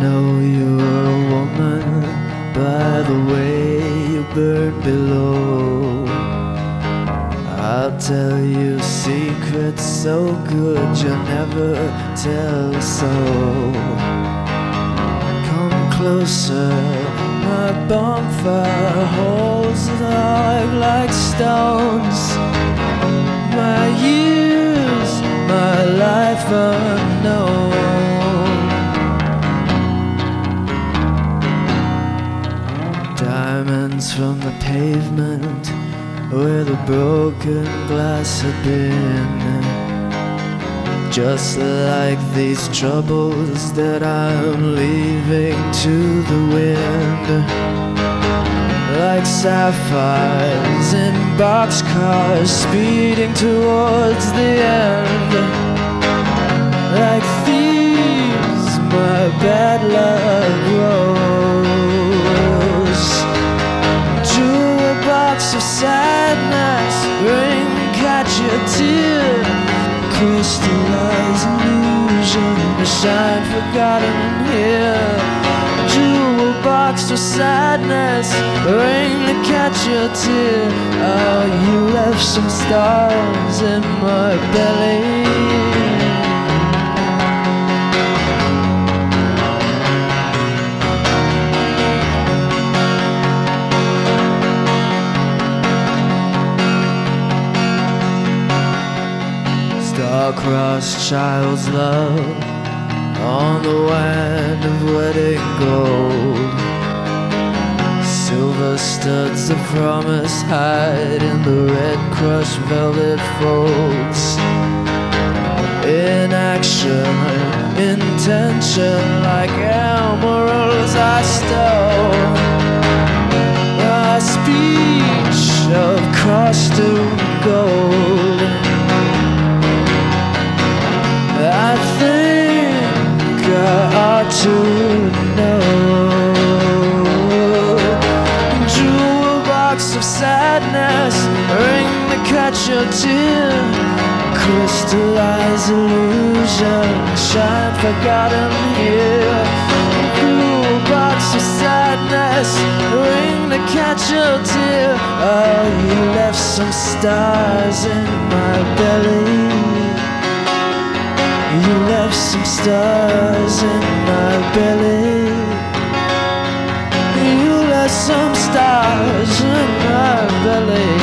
know you're a woman by the way you burn below. I'll tell you secrets so good you'll never tell a soul. Come closer, my bonfire holds alive like stone. Pavement where the broken glass had been. Just like these troubles that I'm leaving to the wind. Like sapphires in boxcars speeding towards the end. Crystallize illusion, a shine forgotten here. Jewel box of sadness, ring to catch your tear. Oh, you left some stars in my belly. Star-crossed child's love on the wand of wedding gold. Silver studs of promise hide in the red crushed velvet folds. In action, intention, like emeralds I stole. A speech of costume gold. To know. Jewel box of sadness, ring to catch your tear. Crystallize illusion, shine forgotten here. Jewel box of sadness, ring to catch your tear. Oh, you left some stars in my belly. You left some stars in some stars in my belly.